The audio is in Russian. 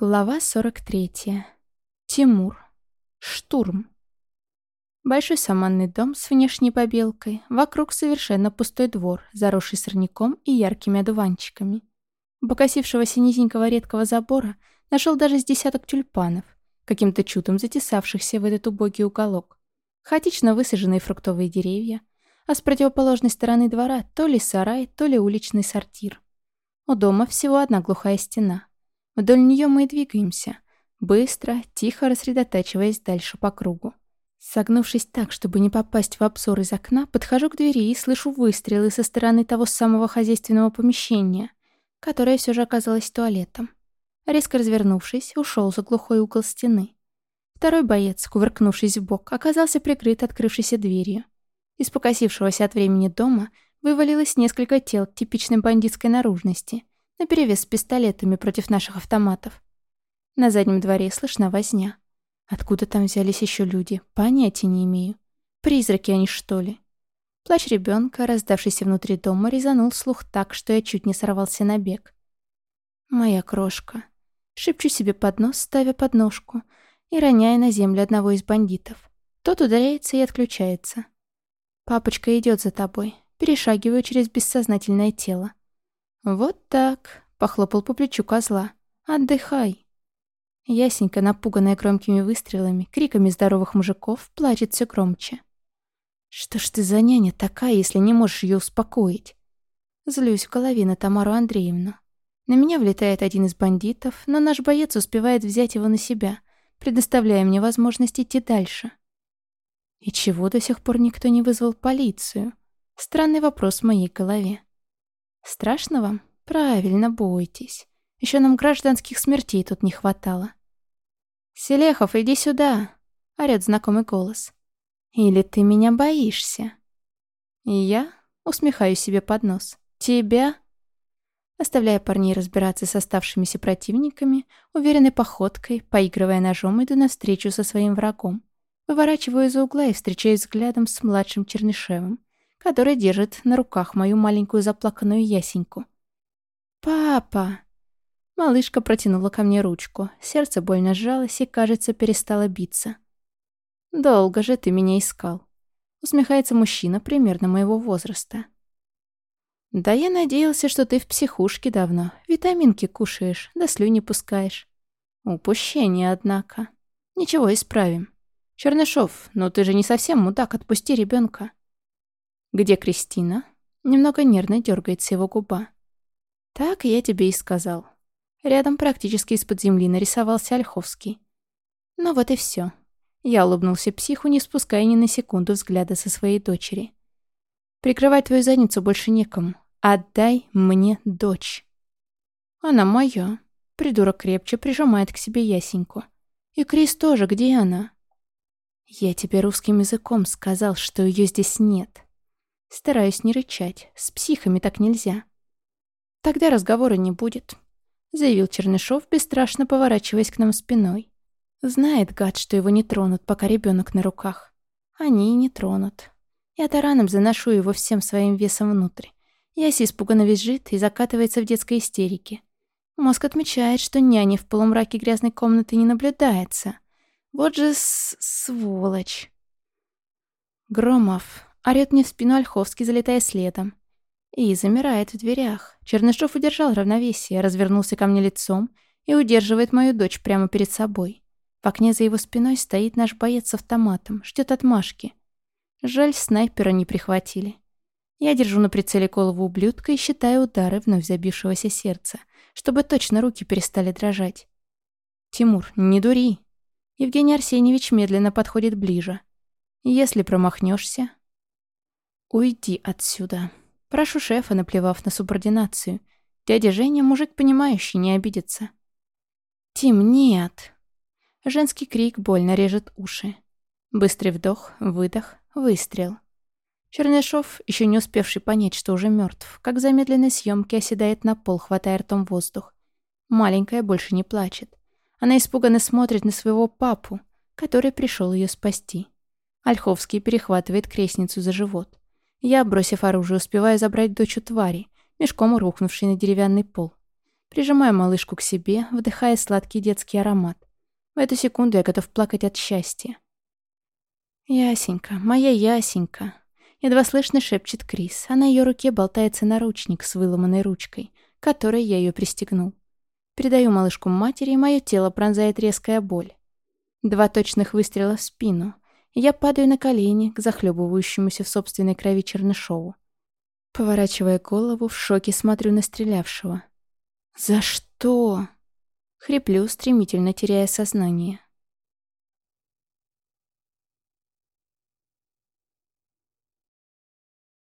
Глава 43. Тимур. Штурм. Большой саманный дом с внешней побелкой, вокруг совершенно пустой двор, заросший сорняком и яркими одуванчиками. У покосившегося низенького редкого забора нашел даже с десяток тюльпанов, каким-то чудом затесавшихся в этот убогий уголок. Хаотично высаженные фруктовые деревья, а с противоположной стороны двора то ли сарай, то ли уличный сортир. У дома всего одна глухая стена — Вдоль нее мы и двигаемся, быстро, тихо рассредотачиваясь дальше по кругу. Согнувшись так, чтобы не попасть в обзор из окна, подхожу к двери и слышу выстрелы со стороны того самого хозяйственного помещения, которое все же оказалось туалетом. Резко развернувшись, ушел за глухой угол стены. Второй боец, кувыркнувшись в бок, оказался прикрыт открывшейся дверью. Из покосившегося от времени дома вывалилось несколько тел типичной бандитской наружности — наперевес с пистолетами против наших автоматов. На заднем дворе слышна возня. Откуда там взялись еще люди, понятия не имею. Призраки они, что ли? Плач ребенка, раздавшийся внутри дома, резанул слух так, что я чуть не сорвался на бег. «Моя крошка». Шепчу себе под нос, ставя подножку и роняя на землю одного из бандитов. Тот ударяется и отключается. «Папочка идет за тобой». Перешагиваю через бессознательное тело. «Вот так», — похлопал по плечу козла. «Отдыхай». Ясенька, напуганная громкими выстрелами, криками здоровых мужиков, плачет все громче. «Что ж ты за няня такая, если не можешь ее успокоить?» Злюсь в голове на Тамару Андреевну. На меня влетает один из бандитов, но наш боец успевает взять его на себя, предоставляя мне возможность идти дальше. И чего до сих пор никто не вызвал полицию? Странный вопрос в моей голове. Страшно вам? Правильно, бойтесь. Еще нам гражданских смертей тут не хватало. «Селехов, иди сюда!» — орёт знакомый голос. «Или ты меня боишься?» Я усмехаю себе под нос. «Тебя?» Оставляя парней разбираться с оставшимися противниками, уверенной походкой, поигрывая ножом, иду навстречу со своим врагом. Выворачиваю из-за угла и встречаюсь взглядом с младшим Чернышевым который держит на руках мою маленькую заплаканную ясеньку. «Папа!» Малышка протянула ко мне ручку. Сердце больно сжалось и, кажется, перестало биться. «Долго же ты меня искал», — усмехается мужчина примерно моего возраста. «Да я надеялся, что ты в психушке давно. Витаминки кушаешь, да слюни пускаешь. Упущение, однако. Ничего, исправим. Чернышов, ну ты же не совсем мудак, отпусти ребенка. «Где Кристина?» Немного нервно дергается его губа. «Так я тебе и сказал». Рядом практически из-под земли нарисовался Ольховский. Ну вот и все. Я улыбнулся психу, не спуская ни на секунду взгляда со своей дочери. «Прикрывать твою задницу больше некому. Отдай мне дочь». «Она моя». Придурок крепче прижимает к себе ясеньку. «И Крис тоже, где она?» «Я тебе русским языком сказал, что ее здесь нет». Стараюсь не рычать. С психами так нельзя. Тогда разговора не будет, заявил Чернышов, бесстрашно поворачиваясь к нам спиной. Знает гад, что его не тронут, пока ребенок на руках. Они и не тронут. Я тараном заношу его всем своим весом внутрь. Яси испуганно визжит и закатывается в детской истерике. Мозг отмечает, что няни в полумраке грязной комнаты не наблюдается. Вот же с сволочь. Громов, Орёт мне в спину Ольховский, залетая следом. И замирает в дверях. Чернышов удержал равновесие, развернулся ко мне лицом и удерживает мою дочь прямо перед собой. В окне за его спиной стоит наш боец с автоматом, ждет отмашки. Жаль, снайпера не прихватили. Я держу на прицеле голову ублюдка и считаю удары вновь забившегося сердца, чтобы точно руки перестали дрожать. «Тимур, не дури!» Евгений Арсеньевич медленно подходит ближе. «Если промахнешься, «Уйди отсюда». Прошу шефа, наплевав на субординацию. Дядя Женя, мужик понимающий, не обидится. «Тим, нет!» Женский крик больно режет уши. Быстрый вдох, выдох, выстрел. Чернышов, еще не успевший понять, что уже мертв, как в замедленной съемке оседает на пол, хватая ртом воздух. Маленькая больше не плачет. Она испуганно смотрит на своего папу, который пришел ее спасти. Ольховский перехватывает крестницу за живот. Я, бросив оружие, успеваю забрать дочь у твари, мешком рухнувшей на деревянный пол. Прижимаю малышку к себе, вдыхая сладкий детский аромат. В эту секунду я готов плакать от счастья. «Ясенька, моя Ясенька!» Едва слышно шепчет Крис, а на ее руке болтается наручник с выломанной ручкой, которой я ее пристегнул. Передаю малышку матери, и мое тело пронзает резкая боль. Два точных выстрела в спину. Я падаю на колени к захлебывающемуся в собственной крови Чернышову. Поворачивая голову, в шоке смотрю на стрелявшего. «За что?» Хриплю, стремительно теряя сознание.